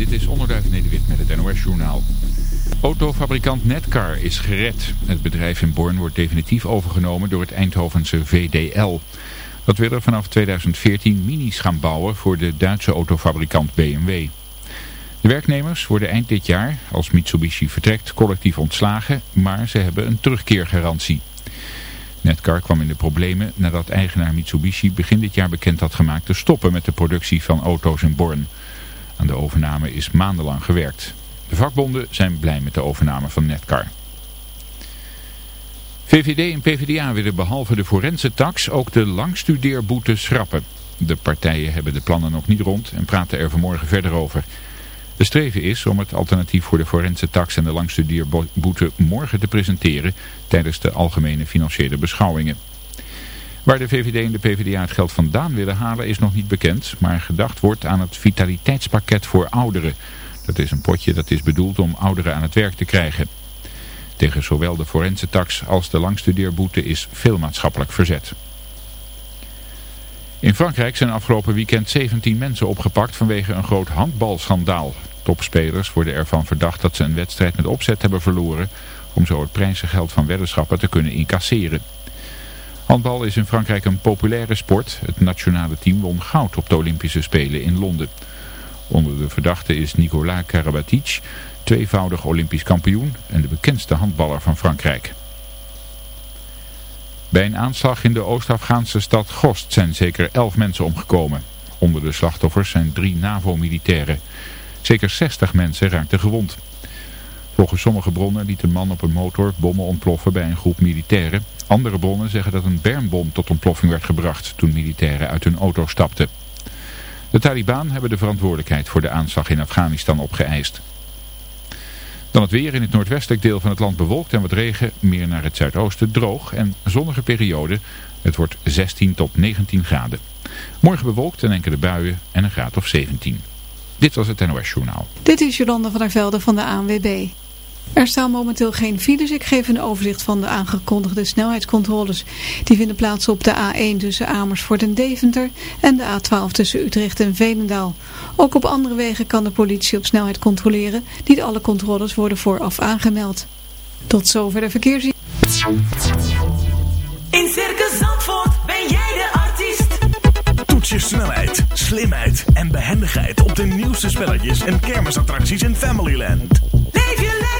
dit is Onderduif Nederwit met het NOS-journaal. Autofabrikant Netcar is gered. Het bedrijf in Born wordt definitief overgenomen door het Eindhovense VDL. Dat wil er vanaf 2014 minis gaan bouwen voor de Duitse autofabrikant BMW. De werknemers worden eind dit jaar, als Mitsubishi vertrekt, collectief ontslagen, maar ze hebben een terugkeergarantie. Netcar kwam in de problemen nadat eigenaar Mitsubishi begin dit jaar bekend had gemaakt te stoppen met de productie van auto's in Born. Aan de overname is maandenlang gewerkt. De vakbonden zijn blij met de overname van Netcar. VVD en PvdA willen behalve de forense tax ook de langstudeerboete schrappen. De partijen hebben de plannen nog niet rond en praten er vanmorgen verder over. De streven is om het alternatief voor de forense tax en de langstudeerboete morgen te presenteren tijdens de algemene financiële beschouwingen. Waar de VVD en de PvdA het geld vandaan willen halen is nog niet bekend, maar gedacht wordt aan het vitaliteitspakket voor ouderen. Dat is een potje dat is bedoeld om ouderen aan het werk te krijgen. Tegen zowel de forense tax als de langstudeerboete is veel maatschappelijk verzet. In Frankrijk zijn afgelopen weekend 17 mensen opgepakt vanwege een groot handbalschandaal. Topspelers worden ervan verdacht dat ze een wedstrijd met opzet hebben verloren... om zo het prijzengeld van weddenschappen te kunnen incasseren. Handbal is in Frankrijk een populaire sport. Het nationale team won goud op de Olympische Spelen in Londen. Onder de verdachten is Nicolas Karabatic, tweevoudig Olympisch kampioen en de bekendste handballer van Frankrijk. Bij een aanslag in de Oost-Afghaanse stad Gost zijn zeker elf mensen omgekomen. Onder de slachtoffers zijn drie NAVO-militairen. Zeker 60 mensen raakten gewond. Volgens sommige bronnen liet een man op een motor bommen ontploffen bij een groep militairen. Andere bronnen zeggen dat een bermbom tot ontploffing werd gebracht toen militairen uit hun auto stapten. De Taliban hebben de verantwoordelijkheid voor de aanslag in Afghanistan opgeëist. Dan het weer in het noordwestelijk deel van het land bewolkt en wat regen, meer naar het zuidoosten droog en zonnige periode. Het wordt 16 tot 19 graden. Morgen bewolkt en enkele buien en een graad of 17. Dit was het NOS Journaal. Dit is Jolanda van der Velde van de ANWB. Er staan momenteel geen files. Ik geef een overzicht van de aangekondigde snelheidscontroles. Die vinden plaats op de A1 tussen Amersfoort en Deventer en de A12 tussen Utrecht en Veenendaal. Ook op andere wegen kan de politie op snelheid controleren. Niet alle controles worden vooraf aangemeld. Tot zover de verkeers. In Circus Zandvoort ben jij de artiest. Toets je snelheid, slimheid en behendigheid op de nieuwste spelletjes en kermisattracties in Familyland. Leef je lekker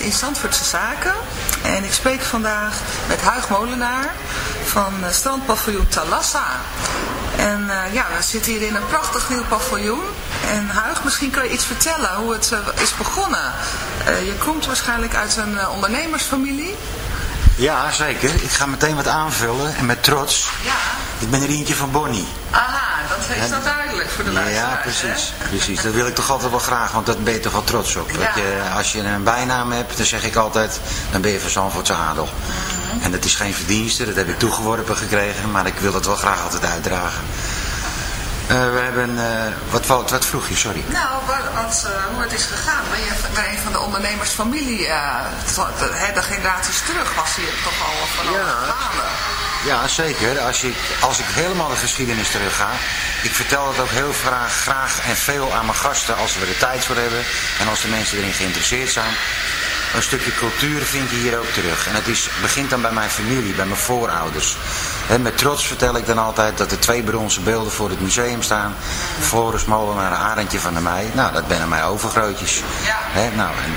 In Zandvoortse Zaken. En ik spreek vandaag met Huig Molenaar van eh, strandpaviljoen Talassa. En eh, ja, we zitten hier in een prachtig nieuw paviljoen. En Huig, misschien kan je iets vertellen hoe het eh, is begonnen. Je komt waarschijnlijk uit een ondernemersfamilie. Ja, zeker. Ik ga meteen wat aanvullen en met trots. Ja. Ik ben Rientje van Bonnie. Dat is Ja, dat duidelijk voor de Ja, luisteraars. precies. hè? precies. Dat wil ik toch altijd wel graag, want dat ben je toch wel trots op. Ja. Dat je, als je een bijnaam hebt, dan zeg ik altijd, dan ben je van Zandvoortse adel. Mhm. En dat is geen verdienste, dat heb ik toegeworpen gekregen, maar ik wil dat wel graag altijd uitdragen. Eh, we hebben, eh, wat, wat, wat vroeg je, sorry. Nou, wat, wat, eh, hoe het is gegaan. Ben je bij een van de ondernemersfamilie, de, de generaties terug was hier toch al van Ja. Ja, zeker. Als ik, als ik helemaal de geschiedenis terug ga. Ik vertel het ook heel graag, graag en veel aan mijn gasten als we er tijd voor hebben. En als de mensen erin geïnteresseerd zijn. Een stukje cultuur vind je hier ook terug. En het is, begint dan bij mijn familie, bij mijn voorouders. Met trots vertel ik dan altijd dat er twee bronzen beelden voor het museum staan. Floris Molenaar en Arendtje van der Meij. Nou, dat zijn mijn overgrootjes. Ja. Nou, en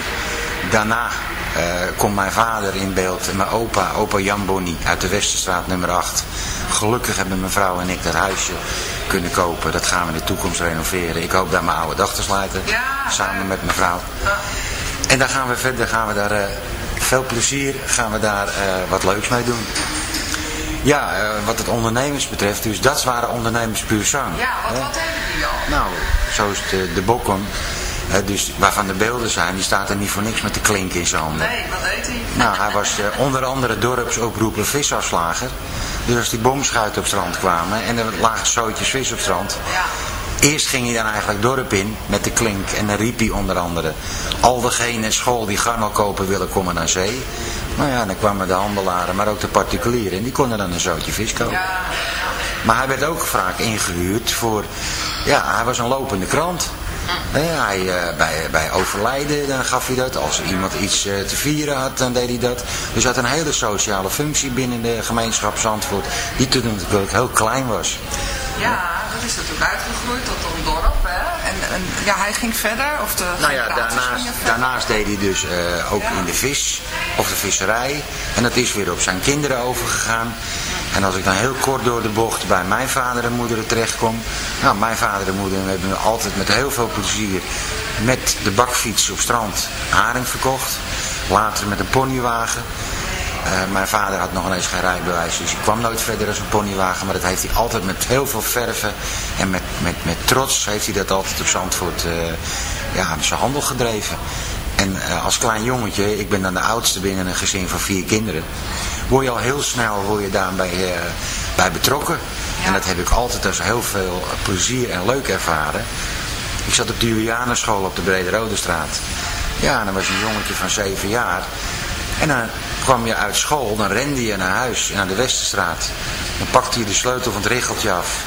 daarna eh, komt mijn vader in beeld. En mijn opa, opa Jan Bonnie uit de Westerstraat nummer 8. Gelukkig hebben mijn vrouw en ik dat huisje kunnen kopen. Dat gaan we in de toekomst renoveren. Ik hoop daar mijn oude dag te sluiten. Ja, samen met mijn vrouw. En dan gaan we verder, gaan we daar eh, veel plezier, gaan we daar eh, wat leuks mee doen. Ja, eh, wat het ondernemers betreft, dus dat waren ondernemers puur zang. Ja, wat, hè. wat hebben die al? Nou, zoals de, de hè, dus waarvan de beelden zijn, die staat er niet voor niks met de klink in zijn handen. Nee, wat deed hij? Nou, hij was onder andere dorpsoproeper visafslager. Dus als die bomschuiten op strand kwamen en er lagen zootjes vis op strand. Ja. Eerst ging hij dan eigenlijk dorp in met de klink en dan riep hij onder andere. Al degene school die garnal kopen willen komen naar zee. Nou ja, dan kwamen de handelaren, maar ook de particulieren. En die konden dan een zootje vis kopen. Maar hij werd ook vaak ingehuurd voor... Ja, hij was een lopende krant. Hij, eh, bij, bij overlijden dan gaf hij dat. Als iemand iets eh, te vieren had, dan deed hij dat. Dus hij had een hele sociale functie binnen de gemeenschap Zandvoort. Die toen natuurlijk heel klein was. ja, is natuurlijk uitgegroeid tot een dorp. Hè? En, en ja, hij ging verder, of de Nou ja, daarnaast, daarnaast deed hij dus eh, ook in de vis of de visserij. En dat is weer op zijn kinderen overgegaan. En als ik dan heel kort door de bocht bij mijn vader en moeder terechtkom. Nou, mijn vader en moeder hebben we altijd met heel veel plezier met de bakfiets op strand haring verkocht. Later met een ponywagen. Eh, mijn vader had nog ineens geen rijbewijs, dus ik kwam nooit verder als een ponywagen. Maar dat heeft hij altijd met heel veel verven en met, met, met trots heeft hij dat altijd op Zandvoort eh ja, zijn handel gedreven. En eh, als klein jongetje, ik ben dan de oudste binnen een gezin van vier kinderen, word je al heel snel word je daarbij bij betrokken. En dat heb ik altijd als heel veel plezier en leuk ervaren. Ik zat op de Julianenschool op de Brede Rode straat. Ja, en dan was een jongetje van zeven jaar. En dan kwam je uit school, dan rende je naar huis, naar de Westerstraat. Dan pakte je de sleutel van het richeltje af.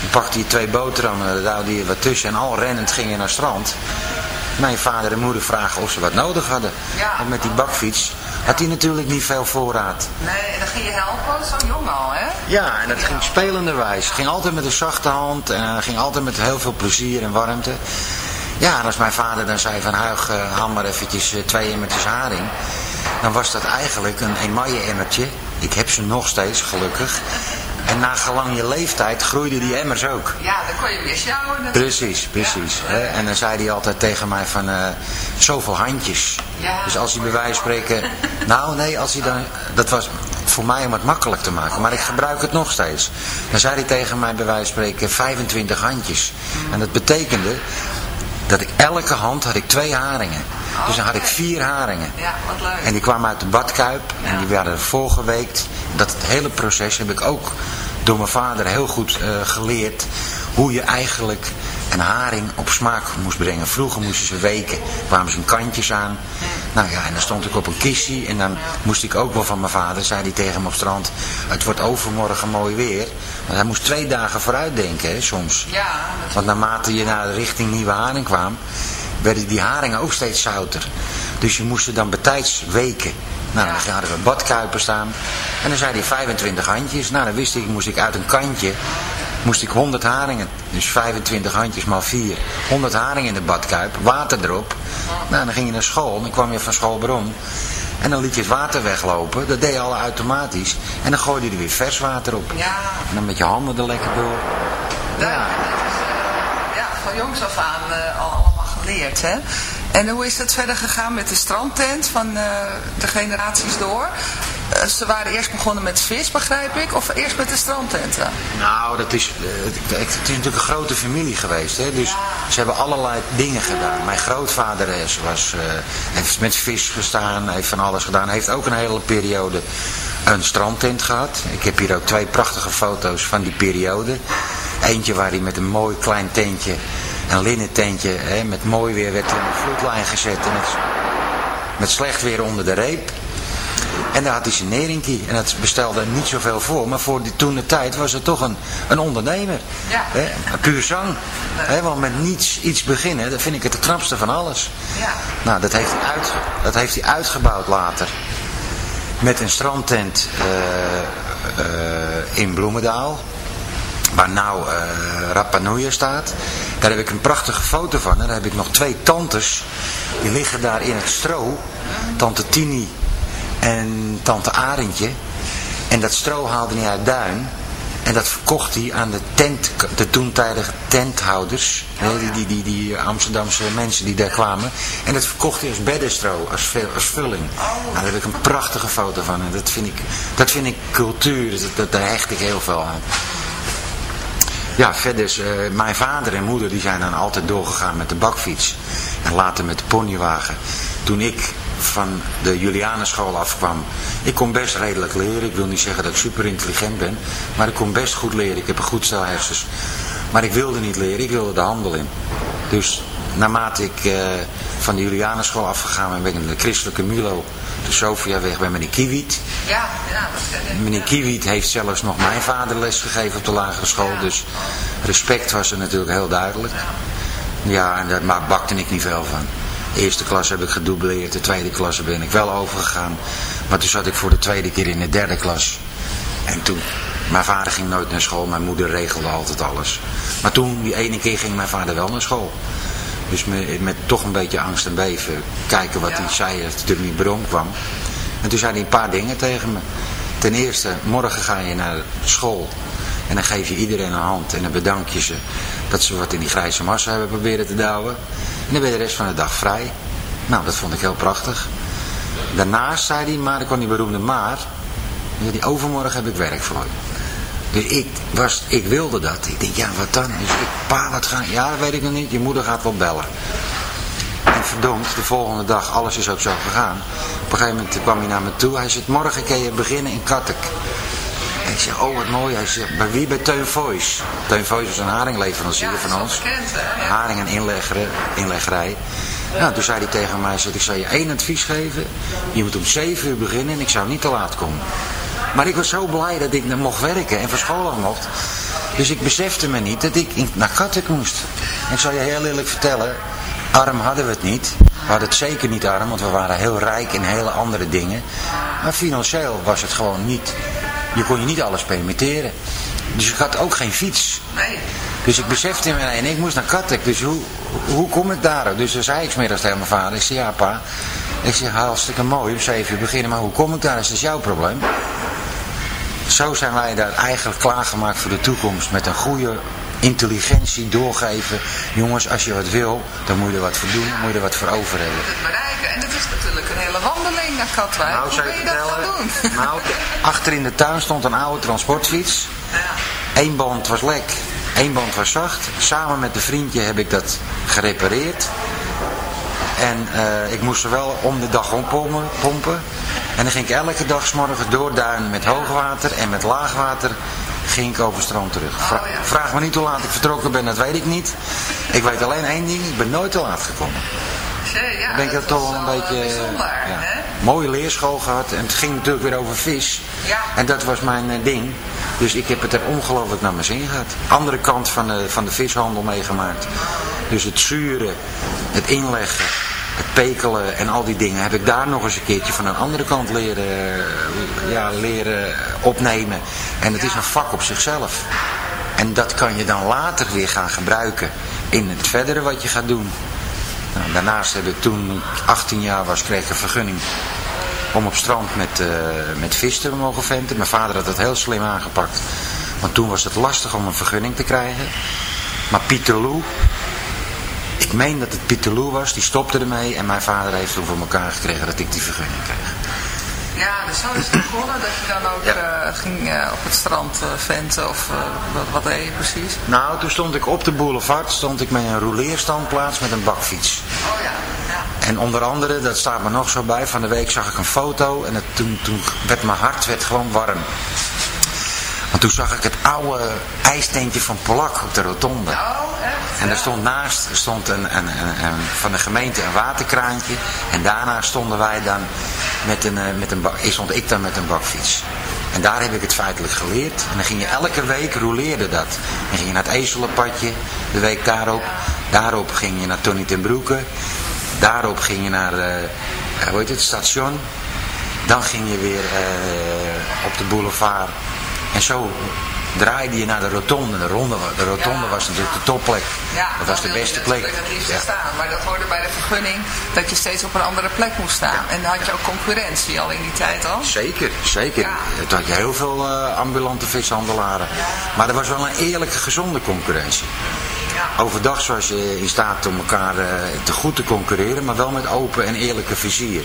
Dan pakte je twee boterhammen, daar duwde je wat tussen en al rennend ging je naar het strand. Mijn vader en moeder vragen of ze wat nodig hadden. Ja. Want met die bakfiets had hij natuurlijk niet veel voorraad. Nee, en dan ging je helpen, zo jong al, hè? Ja, en dat ging spelenderwijs. Ging altijd met een zachte hand en eh, ging altijd met heel veel plezier en warmte. Ja, en als mijn vader dan zei van Huig, eh, haal maar eventjes eh, twee emmertjes haring. Dan was dat eigenlijk een emaille emmertje. Ik heb ze nog steeds, gelukkig. En na gelang je leeftijd groeiden die emmers ook. Ja, dan kon je weer sjouwen. Precies, precies. En dan zei hij altijd tegen mij van, eh, zoveel handjes. Ja. Dus als hij bij wijze van spreken... Nou, nee, als hij dan... Dat was voor mij om het makkelijk te maken. Maar ik gebruik het nog steeds. Dan zei hij tegen mij bij wijze van spreken 25 handjes. En dat betekende dat ik elke hand had ik twee haringen. Dus dan had ik vier haringen. Ja, wat leuk. En die kwamen uit de badkuip en die werden voorgeweekt. Dat hele proces heb ik ook door mijn vader heel goed eh, geleerd. Hoe je eigenlijk een haring op smaak moest brengen. Vroeger moesten ze weken, kwamen ze een kantjes aan. Nou ja, en dan stond ik op een kistje en dan moest ik ook wel van mijn vader, zei hij tegen me op strand. Het wordt overmorgen mooi weer. Want hij moest twee dagen vooruit denken hè, soms. Ja, Want naarmate je naar de richting Nieuwe Haring kwam, werden die haringen ook steeds zouter. Dus je moest er dan betijds weken. Nou, dan hadden we badkuipen staan. En dan zei hij 25 handjes. Nou, dan wist ik, moest ik uit een kantje moest ik 100 haringen, dus 25 handjes maal 4, 100 haringen in de badkuip, water erop. Nou, dan ging je naar school, dan kwam je van school bron. En dan liet je het water weglopen, dat deed je al automatisch. En dan gooide je er weer vers water op. Ja. En dan met je handen er lekker door. Ja, ja van jongs af aan eh, al Hè? En hoe is het verder gegaan met de strandtent van eh, de generaties door? Eh, ze waren eerst begonnen met vis, begrijp ik, of eerst met de strandtenten? Nou, dat is, eh, het, is natuurlijk een grote familie geweest. Hè? Dus ze hebben allerlei dingen gedaan. Mijn grootvader was, heeft met vis gestaan, heeft van alles gedaan. Heeft ook een hele periode een strandtent gehad. Ik heb hier ook twee prachtige foto's van die periode. Eentje waar hij met een mooi klein tentje, een linnen tentje, hè, met mooi weer werd in de vloedlijn gezet. En met, met slecht weer onder de reep. En daar had hij zijn neringkie. En dat bestelde niet zoveel voor. Maar voor die, toen de tijd was het toch een, een ondernemer. Ja. Hè? Puur zang. Hè? Want met niets iets beginnen, dat vind ik het de knapste van alles. Ja. Nou, dat heeft hij, uitge, dat heeft hij uitgebouwd later. Met een strandtent eh, eh, in Bloemendaal. Waar nou Nui staat. Daar heb ik een prachtige foto van. En daar heb ik nog twee tantes. Die liggen daar in het stro. Tante Tini en tante Arendtje. En dat stro haalde hij uit Duin. En dat verkocht hij aan de, tent, de toentijdige tenthouders. hè, die, die, die, die Amsterdamse mensen die daar kwamen. En dat verkocht hij als beddenstro, als, als vulling. Nou, daar heb ik een prachtige foto van. En dat vind ik, dat vind ik cultuur. Dat, dat, daar hecht ik heel veel aan. Ja, verder, eh, mijn vader en moeder die zijn dan altijd doorgegaan met de bakfiets. En later met de ponywagen. Toen ik van de Julianenschool afkwam. Ik kon best redelijk leren. Ik wil niet zeggen dat ik super intelligent ben. Maar ik kon best goed leren. Ik heb een goed stel hersens. Maar ik wilde niet leren. Ik wilde de handel in. Dus naarmate ik eh, van de Julianenschool afgegaan ben, ben ik naar de christelijke Milo. De Sofiaweg bij meneer Kiewiet. Ja, ja, dat. Meneer Kiewiet heeft zelfs nog mijn vader les gegeven op de lagere school. Dus respect was er natuurlijk heel duidelijk. Ja, en daar bakte ik niet veel van. De eerste klas heb ik gedoubleerd, de tweede klasse ben ik wel overgegaan. Maar toen zat ik voor de tweede keer in de derde klas. En toen, mijn vader ging nooit naar school, mijn moeder regelde altijd alles. Maar toen, die ene keer ging mijn vader wel naar school. Dus met, met toch een beetje angst en beven kijken wat hij zei als niet bron kwam. En toen zei hij een paar dingen tegen me. Ten eerste, morgen ga je naar school. En dan geef je iedereen een hand en dan bedank je ze dat ze wat in die grijze massa hebben proberen te douwen. En dan ben je de rest van de dag vrij. Nou, dat vond ik heel prachtig. Daarnaast zei hij, maar dan kwam die beroemde maar. Die overmorgen heb ik werk voor je. Dus ik, was, ik wilde dat. Ik denk, ja, wat dan? Dus ik, pa, wat gaan? Ja, dat weet ik nog niet. Je moeder gaat wel bellen. En verdomd, de volgende dag, alles is ook zo gegaan. Op een gegeven moment kwam hij naar me toe. Hij zegt, morgen kan je beginnen in Kattek. En ik zeg, oh wat mooi. Hij zegt, bij wie? Bij Teun Voice. Teun Voice is een haringleverancier Ja, van ons. bekend. Haring en inlegger, inleggerij. Nou, toen zei hij tegen mij, zegt, ik zal je één advies geven. Je moet om zeven uur beginnen en ik zou niet te laat komen. Maar ik was zo blij dat ik nog mocht werken en af mocht. Dus ik besefte me niet dat ik naar Kattek moest. En ik zal je heel eerlijk vertellen, arm hadden we het niet. We hadden het zeker niet arm, want we waren heel rijk in hele andere dingen. Maar financieel was het gewoon niet, je kon je niet alles permitteren. Dus ik had ook geen fiets. Nee. Dus ik besefte me, en ik moest naar Kattek, dus hoe, hoe kom ik daar? Dus dan zei ik smiddags tegen mijn vader, ik zei, ja pa, ik zeg, hartstikke mooi, om zeven uur beginnen, maar hoe kom ik daar? Dat is jouw probleem. Zo zijn wij daar eigenlijk klaargemaakt voor de toekomst, met een goede intelligentie doorgeven. Jongens, als je wat wil, dan moet je er wat voor doen, moet je er wat voor over hebben. Het bereiken. En dat is natuurlijk een hele wandeling naar Katwijk. Nou, Hoe je dat gaan doen? Nou, achter in de tuin stond een oude transportfiets. Eén band was lek, één band was zacht. Samen met een vriendje heb ik dat gerepareerd. En eh, ik moest er wel om de dag ompompen, pompen. En dan ging ik elke dag 's door duin met hoogwater en met laagwater ging ik over strand terug. Vra- Vraag me niet hoe laat ik vertrokken ben, dat weet ik niet. Ik weet alleen één ding, ik ben nooit te laat gekomen. Ja, Ik denk dat dat toch wel een beetje... eh, ja, mooie leerschool gehad. En het ging natuurlijk weer over vis. Ja. En dat was mijn eh, ding. Dus ik heb het er ongelooflijk naar mijn zin gehad. Andere kant van de, van de vishandel meegemaakt. Dus het zuren, het inleggen, het pekelen en al die dingen heb ik daar nog eens een keertje van een andere kant leren, ja, leren opnemen. En het is een vak op zichzelf. En dat kan je dan later weer gaan gebruiken in het verdere wat je gaat doen. Nou, daarnaast heb ik toen ik 18 jaar was, kreeg ik een vergunning om op strand met, eh, met vis te mogen venten. Mijn vader had het heel slim aangepakt. Want toen was het lastig om een vergunning te krijgen. Maar Pieter Lou, ik meen dat het Pieter Lou was, die stopte ermee. En mijn vader heeft toen voor elkaar gekregen dat ik die vergunning kreeg. Ja, dus zo is het begonnen dat je dan ook eh, ging eh, op het strand eh, venten of wat, wat deed je precies? Nou, toen stond ik op de boulevard, stond ik met een rouleerstandplaats met een bakfiets. Oh ja, ja. En onder andere, dat staat me nog zo bij, van de week zag ik een foto en het, toen, toen werd mijn hart werd gewoon warm. Want toen zag ik oude ijsteentje van Polak op de rotonde. Oh? En daar stond naast stond een, een, een, een- van de gemeente een waterkraantje. En daarna stonden wij dan met een, eh, met een bak, stond ik dan met een bakfiets. En daar heb ik het feitelijk geleerd. En dan ging je elke week roleerde dat. Dan ging je naar het Ezelenpadje, de week daarop. Daarop ging je naar Tony ten Broeke. Daarop ging je naar, eh, hoe heet het, station. Dan ging je weer op de boulevard. En zo draaide je naar de rotonde. De, ronde, de rotonde Ja. was natuurlijk de topplek. Ja, dat was de beste plek. natuurlijk het liefst Ja. staan. Maar dat hoorde bij de vergunning dat je steeds op een andere plek moest staan. En dan had je ook concurrentie al in die tijd al. Zeker, zeker. Toen had je heel veel eh, ambulante vishandelaren. Maar er was wel een eerlijke, gezonde concurrentie. Overdag was je in staat om elkaar eh, te goed te concurreren, maar wel met open en eerlijke vizier.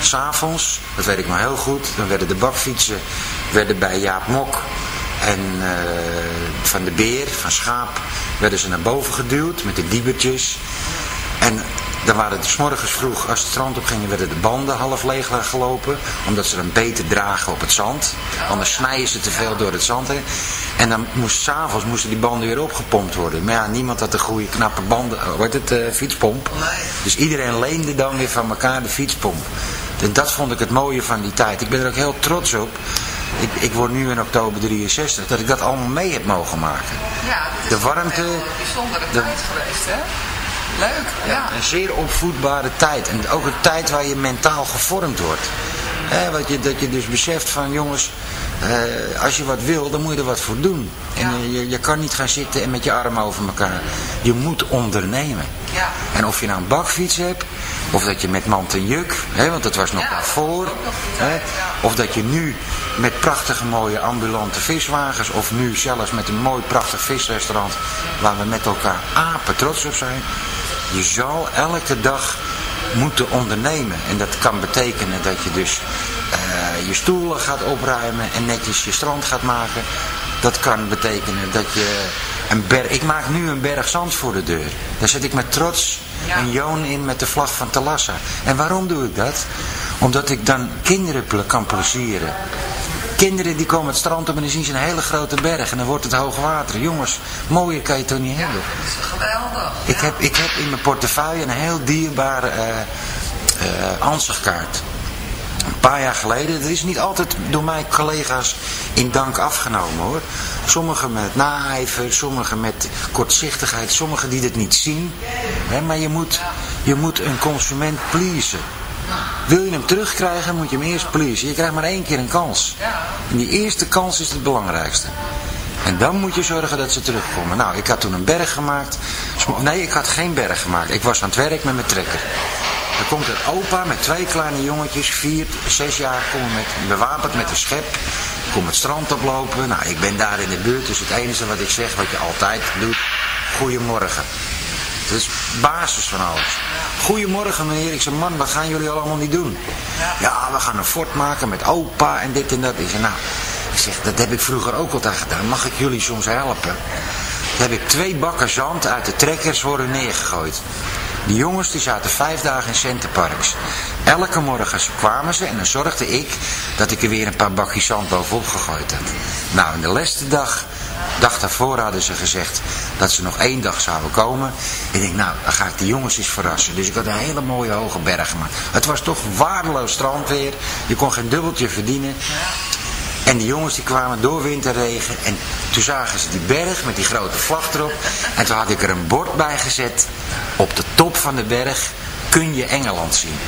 S'avonds, dat weet ik maar heel goed, dan werden de bakfietsen werden bij Jaap Mok en eh, van de Beer, van Schaap, werden ze naar boven geduwd met de diebertjes. En dan waren het 's vroeg, als het strand op ging, werden de banden half leeg gelopen. Omdat ze dan beter dragen op het zand. Anders snijden ze te veel door het zand. En dan moest s'avonds moesten die banden weer opgepompt worden. Maar ja, niemand had een goede knappe banden, eh, wordt het, eh, fietspomp. Dus iedereen leende dan weer van elkaar de fietspomp. En dat vond ik het mooie van die tijd. Ik ben er ook heel trots op. Ik, ik word nu in oktober 63, dat ik dat allemaal mee heb mogen maken. Ja, dit is De warmte, een bijzondere de- tijd geweest, hè? Leuk, ja. Een zeer opvoedbare tijd. En ook een tijd waar je mentaal gevormd wordt. Wat je, dat je dus beseft van jongens, eh, als je wat wil, dan moet je er wat voor doen. En je, je, kan niet gaan zitten en met je armen over elkaar. Je moet ondernemen. Ja. En of je nou een bakfiets hebt, of dat je met mand en juk, hè, want dat was nog Ja, daarvoor. nog Hè, ja. of dat je nu met prachtige mooie ambulante viswagens, of nu zelfs met een mooi prachtig visrestaurant, waar we met elkaar apen trots op zijn. Je zal elke dag moeten ondernemen. En dat kan betekenen dat je dus eh, je stoelen gaat opruimen en netjes je strand gaat maken. Dat kan betekenen dat je een berg... Ik maak nu een berg zand voor de deur. Daar zet ik met trots Ja. een joon in met de vlag van Talassa. En waarom doe ik dat? Omdat ik dan kinderen kan plezieren. Kinderen die komen het strand op en dan zien ze een hele grote berg en dan wordt het hoog water. Jongens, mooier kan je het toch niet hebben? Dat is geweldig. Ik Ja. heb, ik heb in mijn portefeuille een heel dierbare eh, ansichtkaart. Een paar jaar geleden, dat is niet altijd door mijn collega's in dank afgenomen hoor. Sommigen met naijver, sommigen met kortzichtigheid, sommigen die het niet zien. Hè, maar je moet, je moet een consument pleasen. Wil je hem terugkrijgen, moet je hem eerst pleasen. Je krijgt maar één keer een kans. En die eerste kans is het belangrijkste. En dan moet je zorgen dat ze terugkomen. Nou, ik had toen een berg gemaakt. Nee, ik had geen berg gemaakt. Ik was aan het werk met mijn trekker. Dan komt een opa met twee kleine jongetjes, vier, zes jaar, komen met, bewapend met een schep. Kom het strand oplopen. Nou, ik ben daar in de buurt, dus het enige wat ik zeg, wat je altijd doet, goedemorgen. Dat is basis van alles. Goedemorgen meneer. Ik zeg, man, wat gaan jullie allemaal niet doen? Ja, we gaan een fort maken met opa en dit en dat. Ik zeg, nou, ik zeg, dat heb ik vroeger ook altijd gedaan. Mag ik jullie soms helpen? Toen heb ik twee bakken zand uit de trekkers worden neergegooid. Die jongens die zaten vijf dagen in Centerparks. Elke morgen kwamen ze en dan zorgde ik dat ik er weer een paar bakjes zand bovenop gegooid had. Nou, en de laatste dag, dag daarvoor hadden ze gezegd dat ze nog één dag zouden komen. Ik denk, nou, dan ga ik die jongens eens verrassen. Dus ik had een hele mooie hoge berg gemaakt. Het was toch waardeloos strandweer. Je kon geen dubbeltje verdienen. En die jongens die kwamen door winterregen. En toen zagen ze die berg met die grote vlag erop. En toen had ik er een bord bij gezet. Op de top van de berg. Kun je Engeland zien.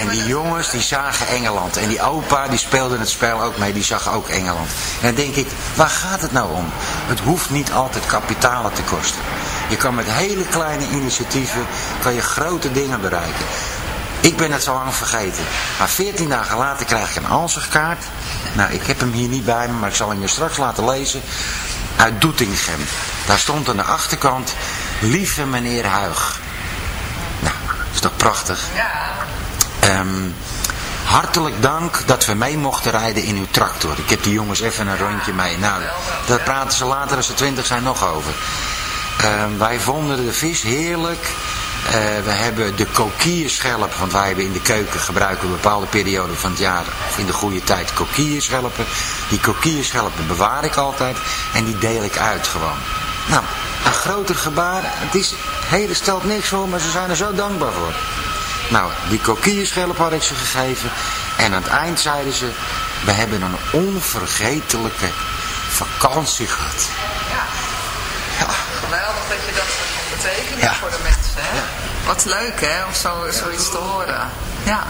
En die jongens die zagen Engeland. En die opa die speelde het spel ook mee, die zag ook Engeland. En dan denk ik, waar gaat het nou om? Het hoeft niet altijd kapitalen te kosten. Je kan met hele kleine initiatieven kan je grote dingen bereiken. Ik ben het zo lang vergeten. Maar 14 dagen later krijg ik een ansichtkaart. Nou, ik heb hem hier niet bij me, maar ik zal hem je straks laten lezen. Uit Doetinchem. Daar stond aan de achterkant, lieve meneer Huig. Toch prachtig? Ja. Ehm, hartelijk dank dat we mee mochten rijden in uw tractor. Ik heb die jongens even een rondje mee. Nou, daar praten ze later als ze twintig zijn nog over. Ehm, wij vonden de vis heerlijk. Eh, we hebben de kokierschelp, want wij hebben in de keuken gebruiken we een bepaalde periode van het jaar, of in de goede tijd, kokierschelpen. Die kokierschelpen bewaar ik altijd en die deel ik uit gewoon. Nou, een groter gebaar, het is, hele stelt niks voor, maar ze zijn er zo dankbaar voor. Nou, die kokierschelp had ik ze gegeven. En aan het eind zeiden ze, we hebben een onvergetelijke vakantie gehad. Geweldig dat je dat betekenen Ja. voor de mensen. Hè? Wat leuk hè, om zo, zoiets te horen. Ja.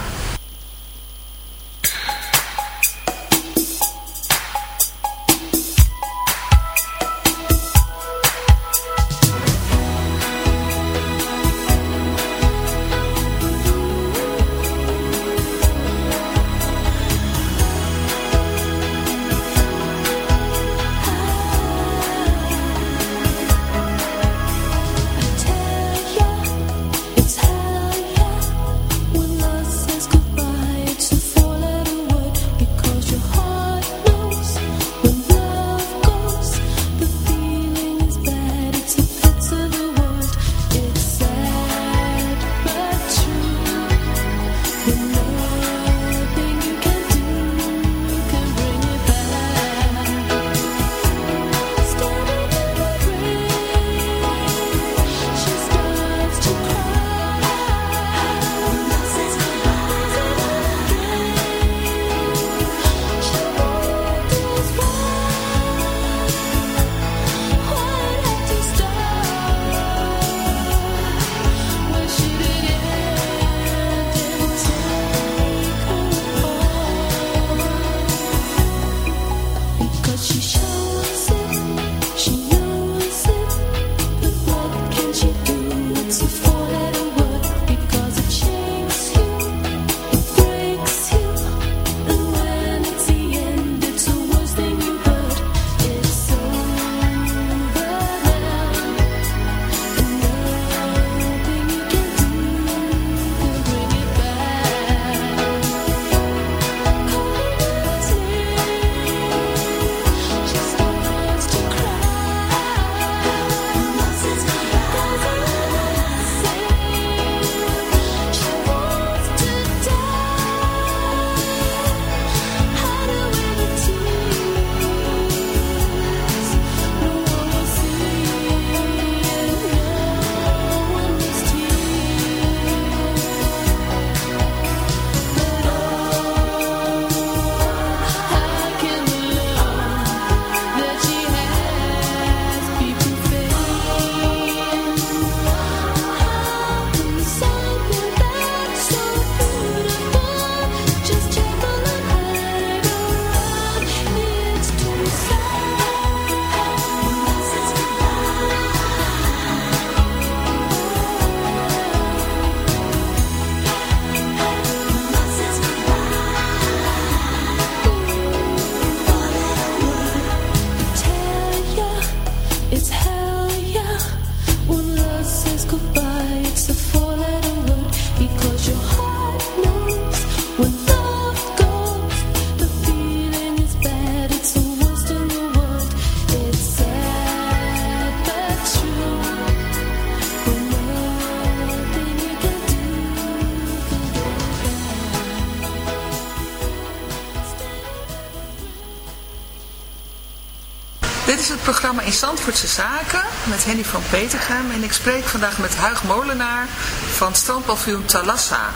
Zandvoortse Zaken met Henny van Petergem en ik spreek vandaag met Huig Molenaar van strandpaviljoen Talassa.